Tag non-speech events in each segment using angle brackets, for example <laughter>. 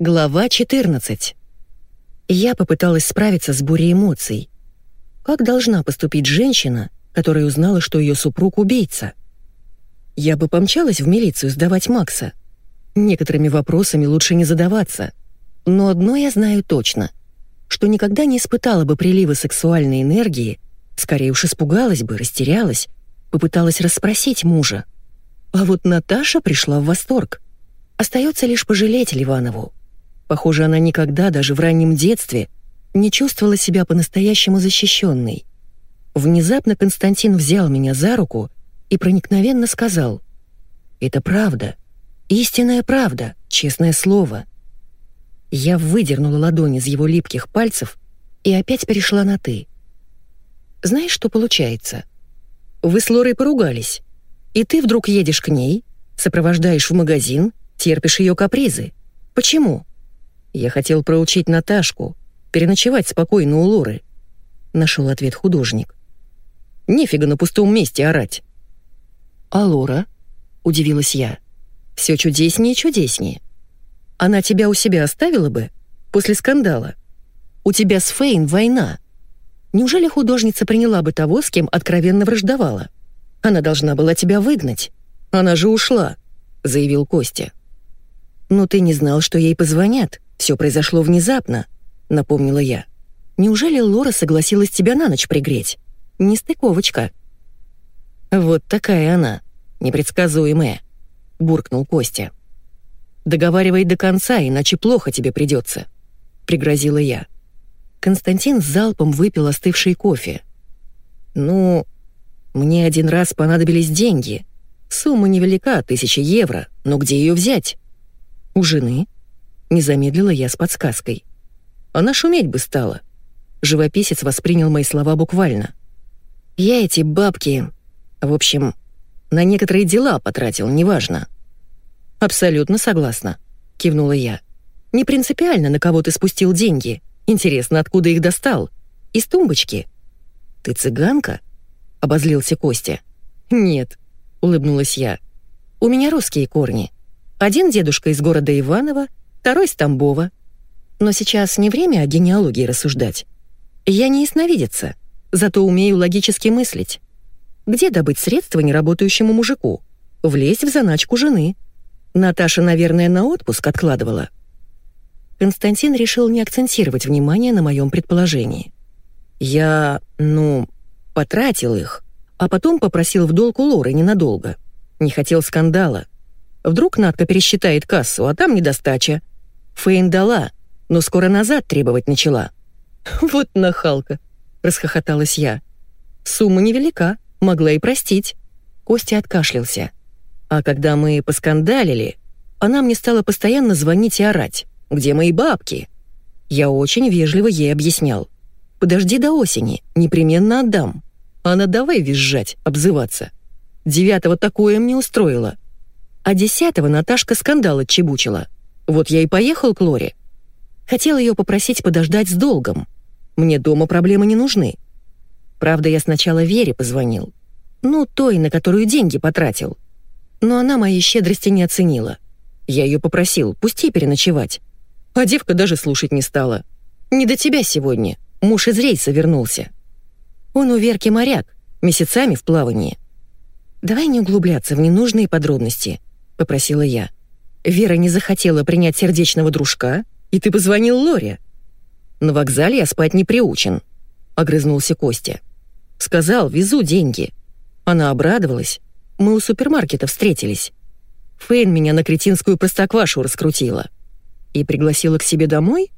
Глава 14. Я попыталась справиться с бурей эмоций. Как должна поступить женщина, которая узнала, что ее супруг убийца? Я бы помчалась в милицию сдавать Макса. Некоторыми вопросами лучше не задаваться. Но одно я знаю точно, что никогда не испытала бы прилива сексуальной энергии, скорее уж испугалась бы, растерялась, попыталась расспросить мужа. А вот Наташа пришла в восторг. Остается лишь пожалеть Ливанову. Похоже, она никогда, даже в раннем детстве, не чувствовала себя по-настоящему защищенной. Внезапно Константин взял меня за руку и проникновенно сказал «Это правда, истинная правда, честное слово». Я выдернула ладони из его липких пальцев и опять перешла на «ты». Знаешь, что получается? Вы с Лорой поругались, и ты вдруг едешь к ней, сопровождаешь в магазин, терпишь ее капризы. Почему? Я хотел проучить Наташку, переночевать спокойно у Лоры. Нашел ответ художник. Нефига на пустом месте орать. А Лора? Удивилась я. Все чудеснее и чудеснее. Она тебя у себя оставила бы после скандала. У тебя с Фейн война. Неужели художница приняла бы того, с кем откровенно враждовала? Она должна была тебя выгнать. Она же ушла, заявил Костя. Но ты не знал, что ей позвонят. Все произошло внезапно», — напомнила я. «Неужели Лора согласилась тебя на ночь пригреть? Нестыковочка». «Вот такая она, непредсказуемая», — буркнул Костя. «Договаривай до конца, иначе плохо тебе придется», — пригрозила я. Константин с залпом выпил остывший кофе. «Ну, мне один раз понадобились деньги. Сумма невелика, тысяча евро, но где ее взять?» «У жены», не замедлила я с подсказкой. Она шуметь бы стала. Живописец воспринял мои слова буквально. Я эти бабки... В общем, на некоторые дела потратил, неважно. «Абсолютно согласна», — кивнула я. «Не принципиально, на кого ты спустил деньги. Интересно, откуда их достал? Из тумбочки?» «Ты цыганка?» — обозлился Костя. «Нет», — улыбнулась я. «У меня русские корни. Один дедушка из города Иваново, второй с Тамбова. Но сейчас не время о генеалогии рассуждать. Я не ясновидица, зато умею логически мыслить. Где добыть средства неработающему мужику? Влезть в заначку жены. Наташа, наверное, на отпуск откладывала. Константин решил не акцентировать внимание на моем предположении. Я, ну, потратил их, а потом попросил в долг у Лоры ненадолго. Не хотел скандала. Вдруг Надка пересчитает кассу, а там недостача. Фейн дала, но скоро назад требовать начала. <laughs> «Вот нахалка!» — расхохоталась я. «Сумма невелика, могла и простить». Костя откашлялся. А когда мы поскандалили, она мне стала постоянно звонить и орать. «Где мои бабки?» Я очень вежливо ей объяснял. «Подожди до осени, непременно отдам». Она давай визжать, обзываться. Девятого такое мне устроило. А десятого Наташка скандал отчебучила. Вот я и поехал к Лоре. Хотел ее попросить подождать с долгом. Мне дома проблемы не нужны. Правда, я сначала Вере позвонил. Ну, той, на которую деньги потратил. Но она моей щедрости не оценила. Я ее попросил, пусти переночевать. А девка даже слушать не стала. «Не до тебя сегодня. Муж из рейса вернулся». Он у Верки моряк, месяцами в плавании. «Давай не углубляться в ненужные подробности», — попросила я. Вера не захотела принять сердечного дружка, и ты позвонил Лоре. На вокзале я спать не приучен, огрызнулся Костя. Сказал, везу деньги. Она обрадовалась. Мы у супермаркета встретились. Фейн меня на кретинскую простоквашу раскрутила. И пригласила к себе домой?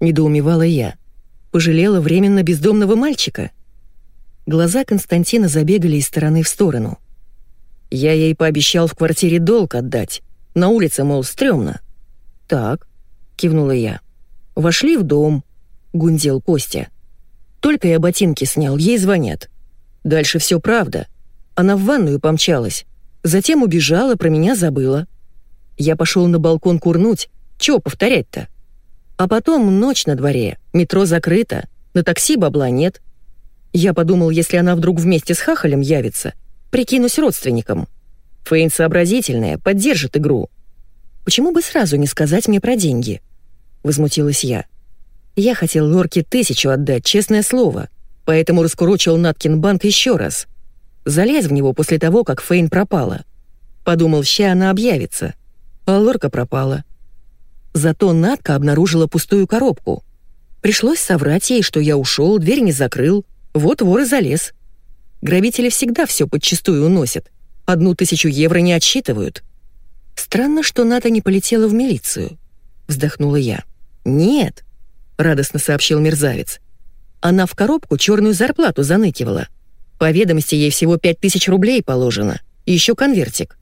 Недоумевала я. Пожалела временно бездомного мальчика. Глаза Константина забегали из стороны в сторону. Я ей пообещал в квартире долг отдать. На улице, мол, стрёмно. «Так», — кивнула я. «Вошли в дом», — гундел Костя. «Только я ботинки снял, ей звонят. Дальше все правда. Она в ванную помчалась. Затем убежала, про меня забыла. Я пошел на балкон курнуть. Чего повторять-то? А потом ночь на дворе, метро закрыто, на такси бабла нет. Я подумал, если она вдруг вместе с Хахалем явится, прикинусь родственником. Фейн сообразительная, поддержит игру. Почему бы сразу не сказать мне про деньги? возмутилась я. «Я хотел Лорке тысячу отдать, честное слово, поэтому раскурочил Наткин банк еще раз. Залез в него после того, как Фейн пропала. Подумал, ща она объявится. А Лорка пропала. Зато Натка обнаружила пустую коробку. Пришлось соврать ей, что я ушел, дверь не закрыл. Вот вор и залез. Грабители всегда все подчистую уносят. Одну тысячу евро не отсчитывают. Странно, что Ната не полетела в милицию. Вздохнула я. Нет, радостно сообщил мерзавец. Она в коробку черную зарплату заныкивала. По ведомости ей всего пять тысяч рублей положено. И еще конвертик.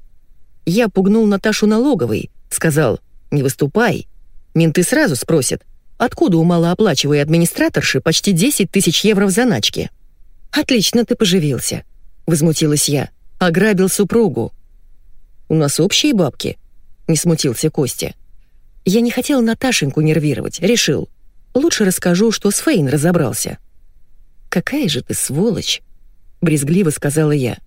Я пугнул Наташу налоговой, сказал «Не выступай». Менты сразу спросят, откуда у малооплачиваемой администраторши почти 10 тысяч евро в заначке. «Отлично ты поживился», — возмутилась я. «Ограбил супругу». «У нас общие бабки», — не смутился Костя. Я не хотел Наташеньку нервировать, решил. Лучше расскажу, что с Фейн разобрался. «Какая же ты сволочь!» — брезгливо сказала я.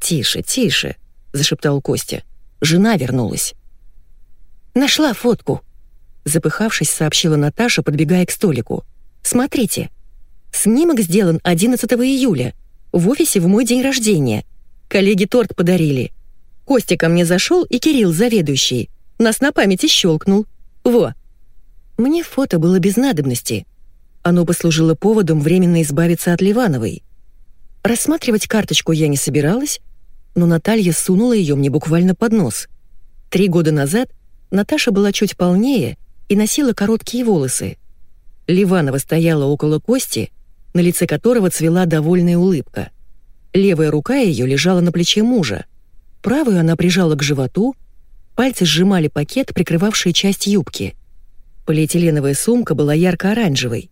«Тише, тише!» — зашептал Костя. «Жена вернулась». «Нашла фотку!» Запыхавшись, сообщила Наташа, подбегая к столику. «Смотрите. Снимок сделан 11 июля. В офисе в мой день рождения. Коллеги торт подарили. Костя ко мне зашел и Кирилл, заведующий. Нас на памяти щелкнул. Во, мне фото было без надобности. Оно послужило поводом временно избавиться от Ливановой. Рассматривать карточку я не собиралась, но Наталья сунула ее мне буквально под нос. Три года назад Наташа была чуть полнее и носила короткие волосы. Ливанова стояла около Кости, на лице которого цвела довольная улыбка. Левая рука ее лежала на плече мужа. Правую она прижала к животу, пальцы сжимали пакет, прикрывавший часть юбки — Полиэтиленовая сумка была ярко-оранжевой.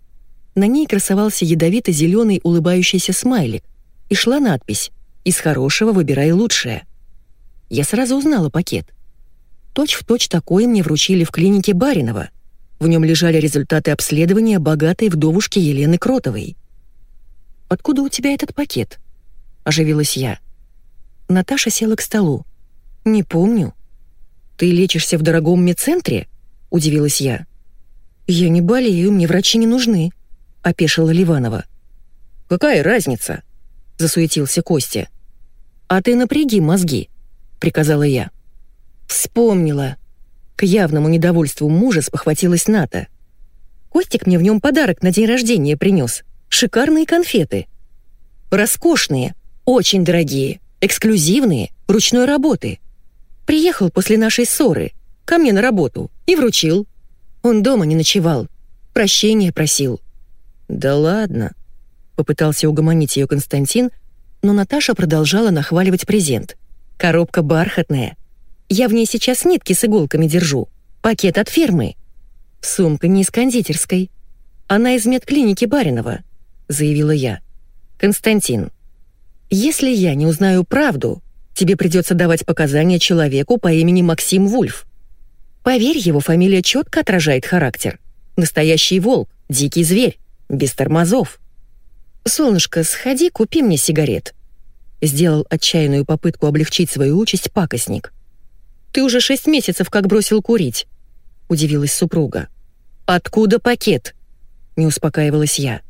На ней красовался ядовито-зеленый улыбающийся смайлик и шла надпись «Из хорошего выбирай лучшее». Я сразу узнала пакет. Точь-в-точь точь такой мне вручили в клинике Баринова. В нем лежали результаты обследования богатой вдовушки Елены Кротовой. «Откуда у тебя этот пакет?» — оживилась я. Наташа села к столу. «Не помню». «Ты лечишься в дорогом медцентре?» — удивилась я. «Я не болею, мне врачи не нужны», — опешила Ливанова. «Какая разница?» — засуетился Костя. «А ты напряги мозги», — приказала я. «Вспомнила». К явному недовольству мужа спохватилась Ната. «Костик мне в нем подарок на день рождения принес. Шикарные конфеты. Роскошные, очень дорогие, эксклюзивные, ручной работы. Приехал после нашей ссоры, ко мне на работу, и вручил. Он дома не ночевал. Прощения просил». «Да ладно», — попытался угомонить ее Константин, но Наташа продолжала нахваливать презент. «Коробка бархатная. Я в ней сейчас нитки с иголками держу. Пакет от фирмы. Сумка не из кондитерской. Она из медклиники Баринова», — заявила я. «Константин, если я не узнаю правду, тебе придется давать показания человеку по имени Максим Вульф. Поверь, его фамилия четко отражает характер. Настоящий волк, дикий зверь, без тормозов. «Солнышко, сходи, купи мне сигарет», — сделал отчаянную попытку облегчить свою участь пакостник. «Ты уже шесть месяцев как бросил курить», — удивилась супруга. «Откуда пакет?» — не успокаивалась я.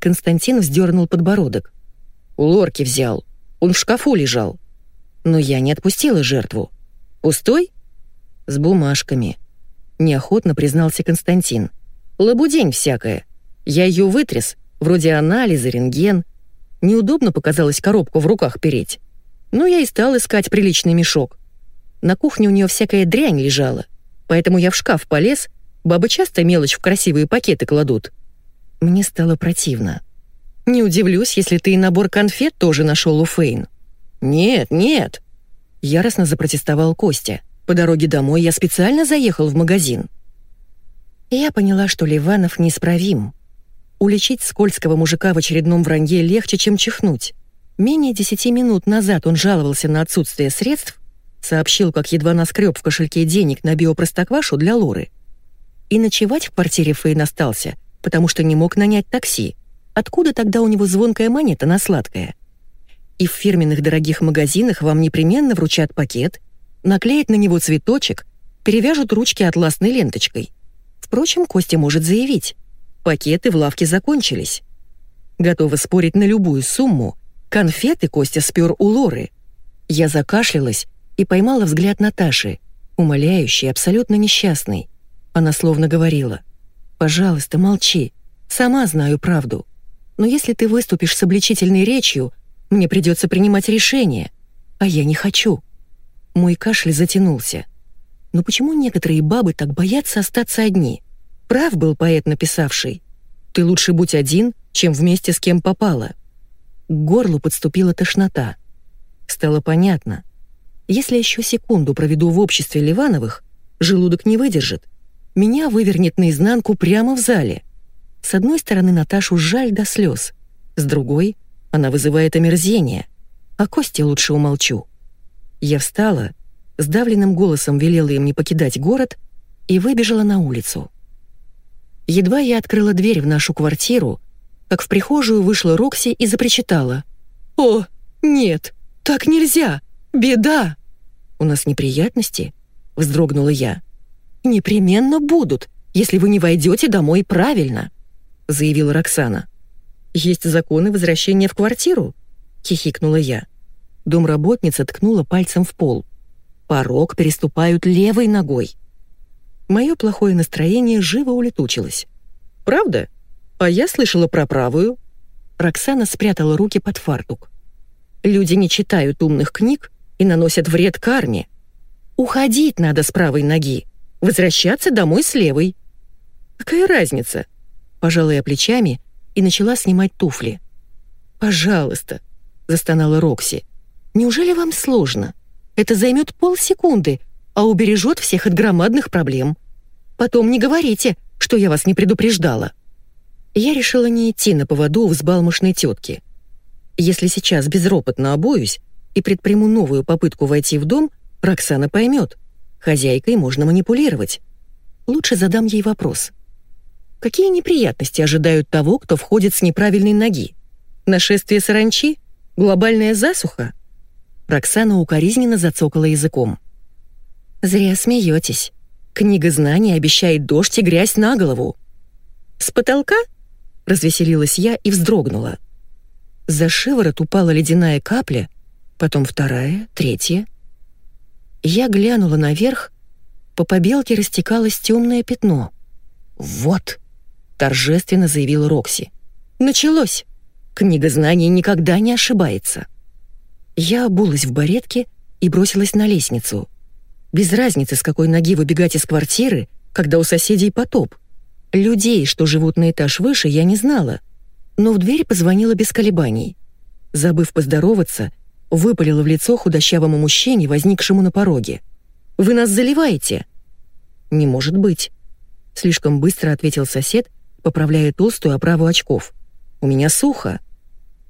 Константин вздернул подбородок. «У лорки взял. Он в шкафу лежал. Но я не отпустила жертву. Пустой? с бумажками. Неохотно признался Константин. Лабудень всякая. Я ее вытряс, вроде анализа, рентген. Неудобно показалось коробку в руках переть. Ну, я и стал искать приличный мешок. На кухне у нее всякая дрянь лежала, поэтому я в шкаф полез, бабы часто мелочь в красивые пакеты кладут. Мне стало противно. Не удивлюсь, если ты и набор конфет тоже нашел у Фейн. Нет, нет, яростно запротестовал Костя. По дороге домой я специально заехал в магазин. Я поняла, что Ливанов неисправим. Уличить скользкого мужика в очередном вранье легче, чем чихнуть. Менее десяти минут назад он жаловался на отсутствие средств, сообщил, как едва наскреб в кошельке денег на биопростоквашу для Лоры. И ночевать в квартире Фейн остался, потому что не мог нанять такси. Откуда тогда у него звонкая монета на сладкое? И в фирменных дорогих магазинах вам непременно вручат пакет, наклеят на него цветочек, перевяжут ручки атласной ленточкой. Впрочем, Костя может заявить, пакеты в лавке закончились. Готова спорить на любую сумму, конфеты Костя спер у Лоры. Я закашлялась и поймала взгляд Наташи, умоляющий, абсолютно несчастный. Она словно говорила, «Пожалуйста, молчи, сама знаю правду. Но если ты выступишь с обличительной речью, мне придется принимать решение, а я не хочу». Мой кашель затянулся. Но почему некоторые бабы так боятся остаться одни? Прав был поэт, написавший. «Ты лучше будь один, чем вместе с кем попало». К горлу подступила тошнота. Стало понятно. Если еще секунду проведу в обществе Ливановых, желудок не выдержит. Меня вывернет наизнанку прямо в зале. С одной стороны, Наташу жаль до слез. С другой, она вызывает омерзение. А Косте лучше умолчу. Я встала, сдавленным голосом велела им не покидать город и выбежала на улицу. Едва я открыла дверь в нашу квартиру, как в прихожую вышла Рокси и запричитала. «О, нет, так нельзя! Беда!» «У нас неприятности?» — вздрогнула я. «Непременно будут, если вы не войдете домой правильно», — заявила Роксана. «Есть законы возвращения в квартиру?» — хихикнула я. Домработница ткнула пальцем в пол. Порог переступают левой ногой. Мое плохое настроение живо улетучилось. «Правда? А я слышала про правую». Роксана спрятала руки под фартук. «Люди не читают умных книг и наносят вред карме. Уходить надо с правой ноги, возвращаться домой с левой». «Какая разница?» Пожала я плечами и начала снимать туфли. «Пожалуйста», — застонала Рокси. Неужели вам сложно? Это займет полсекунды, а убережет всех от громадных проблем. Потом не говорите, что я вас не предупреждала. Я решила не идти на поводу у взбалмошной тетки. Если сейчас безропотно обоюсь и предприму новую попытку войти в дом, Роксана поймет. Хозяйкой можно манипулировать. Лучше задам ей вопрос. Какие неприятности ожидают того, кто входит с неправильной ноги? Нашествие саранчи? Глобальная засуха? Роксана укоризненно зацокала языком. «Зря смеетесь. Книга знаний обещает дождь и грязь на голову». «С потолка?» — развеселилась я и вздрогнула. За шиворот упала ледяная капля, потом вторая, третья. Я глянула наверх, по побелке растекалось темное пятно. «Вот!» — торжественно заявила Рокси. «Началось! Книга знаний никогда не ошибается!» Я обулась в баретке и бросилась на лестницу. Без разницы, с какой ноги выбегать из квартиры, когда у соседей потоп. Людей, что живут на этаж выше, я не знала. Но в дверь позвонила без колебаний. Забыв поздороваться, выпалила в лицо худощавому мужчине, возникшему на пороге. «Вы нас заливаете!» «Не может быть!» Слишком быстро ответил сосед, поправляя толстую оправу очков. «У меня сухо!»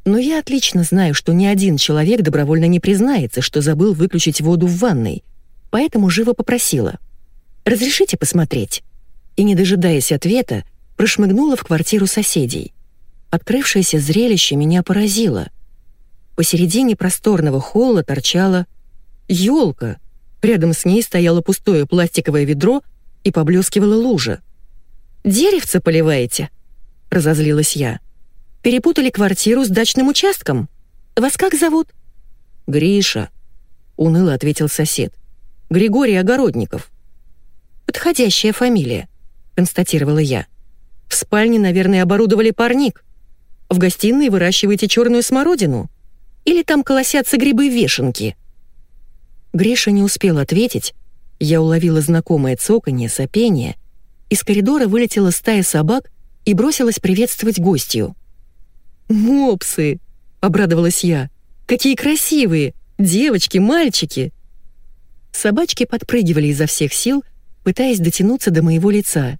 Но я отлично знаю, что ни один человек добровольно не признается, что забыл выключить воду в ванной, поэтому живо попросила. «Разрешите посмотреть?» И, не дожидаясь ответа, прошмыгнула в квартиру соседей. Открывшееся зрелище меня поразило. Посередине просторного холла торчала елка. Рядом с ней стояло пустое пластиковое ведро и поблескивала лужа. «Деревце поливаете?» — разозлилась я. Перепутали квартиру с дачным участком. Вас как зовут?» «Гриша», — уныло ответил сосед. «Григорий Огородников». «Подходящая фамилия», — констатировала я. «В спальне, наверное, оборудовали парник. В гостиной выращиваете черную смородину? Или там колосятся грибы-вешенки?» Гриша не успел ответить. Я уловила знакомое цоканье, сопение. Из коридора вылетела стая собак и бросилась приветствовать гостью. «Мопсы!» — обрадовалась я. «Какие красивые! Девочки, мальчики!» Собачки подпрыгивали изо всех сил, пытаясь дотянуться до моего лица.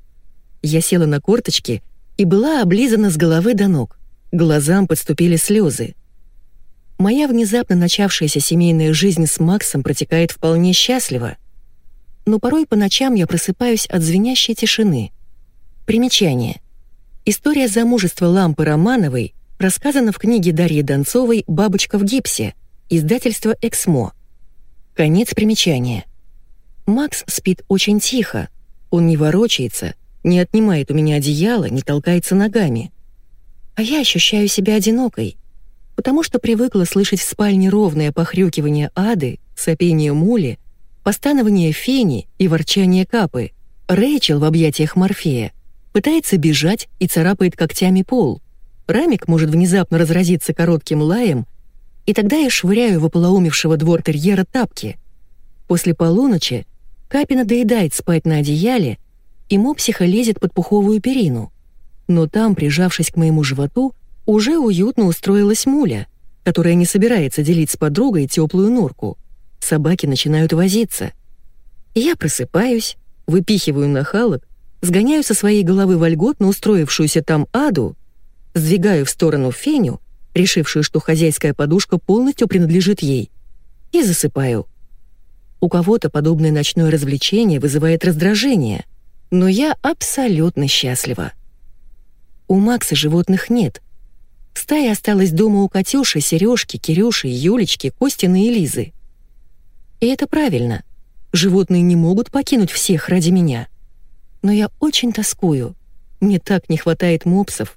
Я села на корточки и была облизана с головы до ног. Глазам подступили слезы. Моя внезапно начавшаяся семейная жизнь с Максом протекает вполне счастливо. Но порой по ночам я просыпаюсь от звенящей тишины. Примечание. История замужества Лампы Романовой рассказано в книге Дарьи Донцовой «Бабочка в гипсе», издательство «Эксмо». Конец примечания. Макс спит очень тихо, он не ворочается, не отнимает у меня одеяло, не толкается ногами. А я ощущаю себя одинокой, потому что привыкла слышать в спальне ровное похрюкивание ады, сопение мули, постанование фени и ворчание капы. Рэйчел в объятиях Морфея пытается бежать и царапает когтями пол. Рамик может внезапно разразиться коротким лаем, и тогда я швыряю в ополоумевшего двор-терьера тапки. После полуночи Капина доедает спать на одеяле, и мопсиха лезет под пуховую перину. Но там, прижавшись к моему животу, уже уютно устроилась муля, которая не собирается делить с подругой теплую норку. Собаки начинают возиться. Я просыпаюсь, выпихиваю нахалок, сгоняю со своей головы вольготно устроившуюся там аду, сдвигаю в сторону Феню, решившую, что хозяйская подушка полностью принадлежит ей, и засыпаю. У кого-то подобное ночное развлечение вызывает раздражение, но я абсолютно счастлива. У Макса животных нет. Стая осталась дома у Катюши, Сережки, Кирюши, Юлечки, Костины и Лизы. И это правильно. Животные не могут покинуть всех ради меня. Но я очень тоскую. Мне так не хватает мопсов.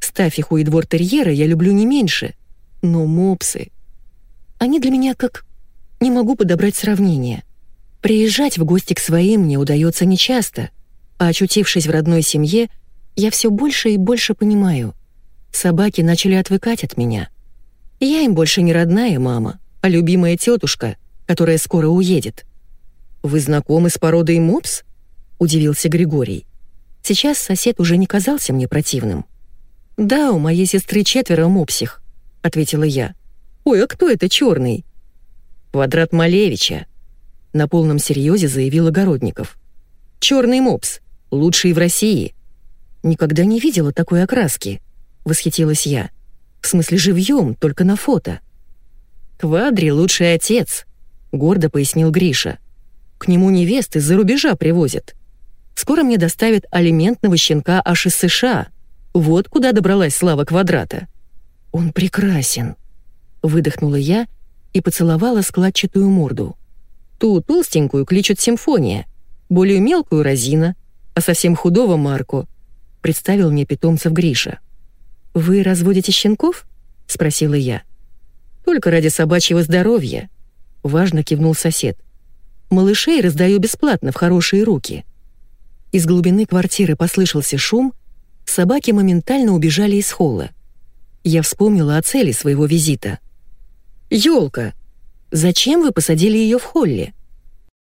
Стафиху и двор-терьера я люблю не меньше. Но мопсы... Они для меня как... Не могу подобрать сравнение. Приезжать в гости к своим мне удается нечасто, а очутившись в родной семье, я все больше и больше понимаю. Собаки начали отвыкать от меня. Я им больше не родная мама, а любимая тетушка, которая скоро уедет. «Вы знакомы с породой мопс?» — удивился Григорий. Сейчас сосед уже не казался мне противным. «Да, у моей сестры четверо мопсих», — ответила я. «Ой, а кто это черный?» «Квадрат Малевича», — на полном серьезе заявил Огородников. «Черный мопс, лучший в России». «Никогда не видела такой окраски», — восхитилась я. «В смысле живьем, только на фото». «Квадри — лучший отец», — гордо пояснил Гриша. «К нему невесты из-за рубежа привозят. Скоро мне доставят алиментного щенка аж из США. Вот куда добралась слава квадрата». «Он прекрасен», — выдохнула я и поцеловала складчатую морду. Ту толстенькую кличут Симфония, более мелкую — Розина, а совсем худого — Марко. Представил мне питомцев Гриша. «Вы разводите щенков?» — спросила я. «Только ради собачьего здоровья», — важно кивнул сосед. «Малышей раздаю бесплатно в хорошие руки». Из глубины квартиры послышался шум, собаки моментально убежали из холла. Я вспомнила о цели своего визита. «Ёлка!» Зачем вы посадили ее в холле?